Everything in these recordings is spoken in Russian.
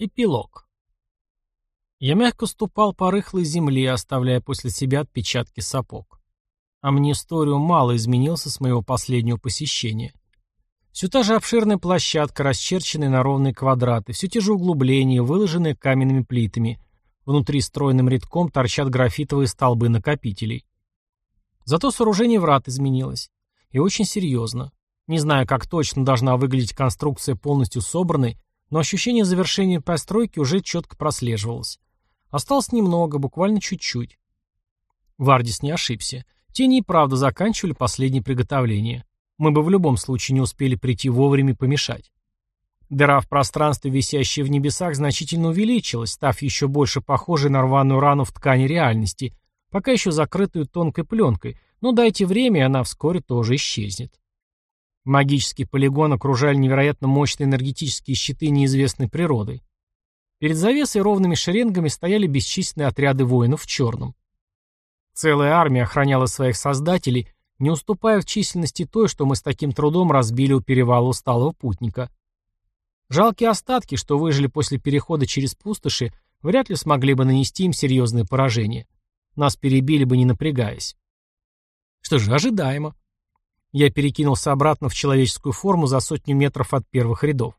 Эпилог. Я мягко ступал по рыхлой земле, оставляя после себя отпечатки сапог. Амнисториум мало изменился с моего последнего посещения. Все та же обширная площадка, расчерченная на ровные квадраты, все те же углубления, выложенные каменными плитами. Внутри стройным рядком торчат графитовые столбы накопителей. Зато сооружение врат изменилось. И очень серьезно. Не знаю, как точно должна выглядеть конструкция полностью собранной, но ощущение завершения постройки уже четко прослеживалось. Осталось немного, буквально чуть-чуть. Вардис не ошибся. Тени и правда заканчивали последние приготовления. Мы бы в любом случае не успели прийти вовремя и помешать. Дыра в пространстве, висящая в небесах, значительно увеличилась, став еще больше похожей на рваную рану в ткани реальности, пока еще закрытую тонкой пленкой, но дайте время, и она вскоре тоже исчезнет. Магический полигон окружали невероятно мощные энергетические щиты неизвестной природы. Перед завесой ровными шеренгами стояли бесчисленные отряды воинов в черном. Целая армия охраняла своих создателей, не уступая в численности той, что мы с таким трудом разбили у перевала усталого путника. Жалкие остатки, что выжили после перехода через пустоши, вряд ли смогли бы нанести им серьезное поражение. Нас перебили бы, не напрягаясь. Что же, ожидаемо. Я перекинулся обратно в человеческую форму за сотню метров от первых рядов.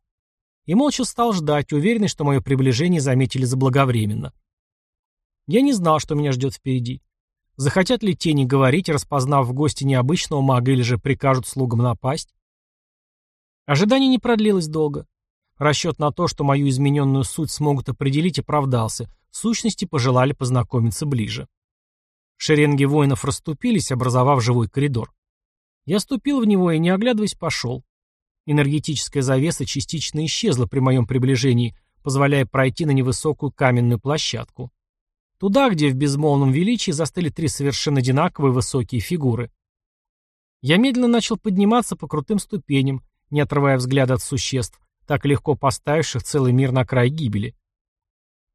И молча стал ждать, уверенный, что мое приближение заметили заблаговременно. Я не знал, что меня ждет впереди. Захотят ли тени говорить, распознав в гости необычного мага, или же прикажут слугам напасть? Ожидание не продлилось долго. Расчет на то, что мою измененную суть смогут определить, оправдался. Сущности пожелали познакомиться ближе. Шеренги воинов расступились, образовав живой коридор. Я ступил в него и, не оглядываясь, пошел. Энергетическая завеса частично исчезла при моем приближении, позволяя пройти на невысокую каменную площадку. Туда, где в безмолвном величии застыли три совершенно одинаковые высокие фигуры. Я медленно начал подниматься по крутым ступеням, не отрывая взгляда от существ, так легко поставивших целый мир на край гибели.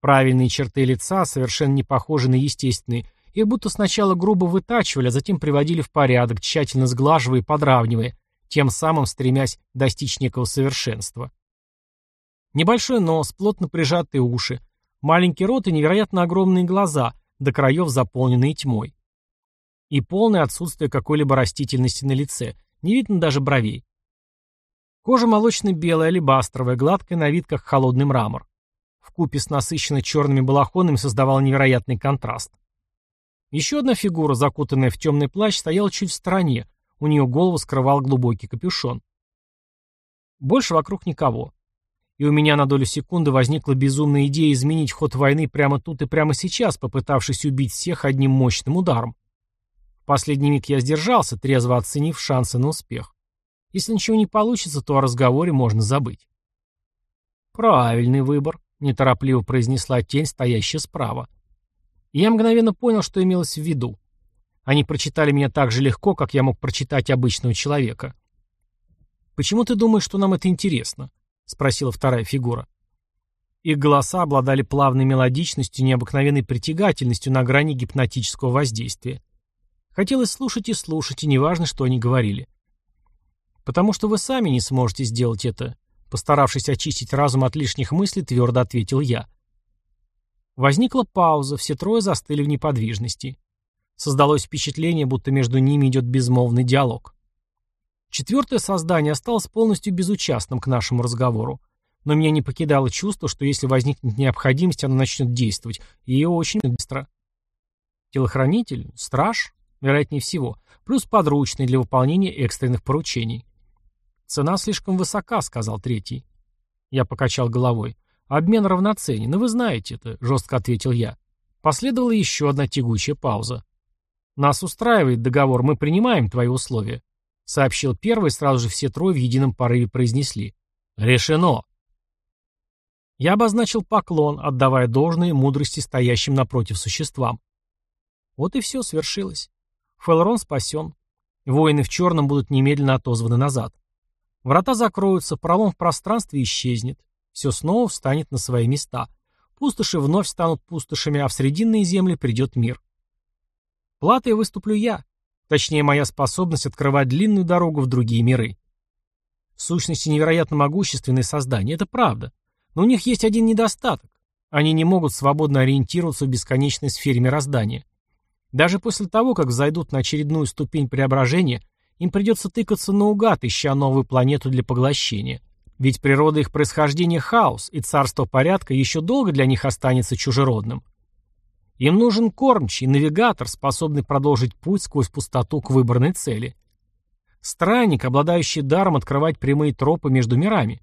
Правильные черты лица, совершенно не похожи на естественные, их будто сначала грубо вытачивали, а затем приводили в порядок, тщательно сглаживая и подравнивая, тем самым стремясь достичь некого совершенства. Небольшой нос, плотно прижатые уши, маленький рот и невероятно огромные глаза, до краев заполненные тьмой. И полное отсутствие какой-либо растительности на лице, не видно даже бровей. Кожа молочно-белая, алебастровая, гладкая на вид, как холодный мрамор. В купе с насыщенно черными балахонами создавал невероятный контраст. Еще одна фигура, закутанная в темный плащ, стояла чуть в стороне, у нее голову скрывал глубокий капюшон. Больше вокруг никого. И у меня на долю секунды возникла безумная идея изменить ход войны прямо тут и прямо сейчас, попытавшись убить всех одним мощным ударом. В последний миг я сдержался, трезво оценив шансы на успех. Если ничего не получится, то о разговоре можно забыть. «Правильный выбор», — неторопливо произнесла тень, стоящая справа. Я мгновенно понял, что имелось в виду. Они прочитали меня так же легко, как я мог прочитать обычного человека. «Почему ты думаешь, что нам это интересно?» — спросила вторая фигура. Их голоса обладали плавной мелодичностью и необыкновенной притягательностью на грани гипнотического воздействия. Хотелось слушать и слушать, и неважно, что они говорили. «Потому что вы сами не сможете сделать это», — постаравшись очистить разум от лишних мыслей, твердо ответил я. Возникла пауза, все трое застыли в неподвижности. Создалось впечатление, будто между ними идет безмолвный диалог. Четвертое создание осталось полностью безучастным к нашему разговору. Но меня не покидало чувство, что если возникнет необходимость, оно начнет действовать, и очень быстро. Телохранитель, страж, вероятнее всего, плюс подручный для выполнения экстренных поручений. «Цена слишком высока», — сказал третий. Я покачал головой. «Обмен равноценен, и вы знаете это», — жестко ответил я. Последовала еще одна тягучая пауза. «Нас устраивает договор, мы принимаем твои условия», — сообщил первый, сразу же все трое в едином порыве произнесли. «Решено!» Я обозначил поклон, отдавая должное мудрости стоящим напротив существам. Вот и все свершилось. Фелрон спасен. Воины в черном будут немедленно отозваны назад. Врата закроются, пролом в пространстве исчезнет. Все снова встанет на свои места. Пустоши вновь станут пустошами, а в срединные земли придет мир. Платой выступлю я. Точнее, моя способность открывать длинную дорогу в другие миры. В сущности, невероятно могущественные создания, это правда. Но у них есть один недостаток. Они не могут свободно ориентироваться в бесконечной сфере мироздания. Даже после того, как зайдут на очередную ступень преображения, им придется тыкаться наугад, ища новую планету для поглощения. Ведь природа их происхождения – хаос, и царство порядка еще долго для них останется чужеродным. Им нужен кормчий, навигатор, способный продолжить путь сквозь пустоту к выбранной цели. Странник, обладающий даром открывать прямые тропы между мирами.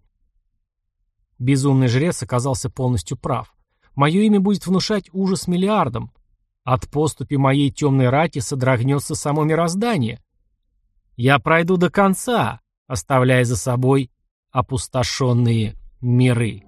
Безумный жрец оказался полностью прав. Мое имя будет внушать ужас миллиардам. От поступи моей темной рати содрогнется само мироздание. Я пройду до конца, оставляя за собой опустошенные миры.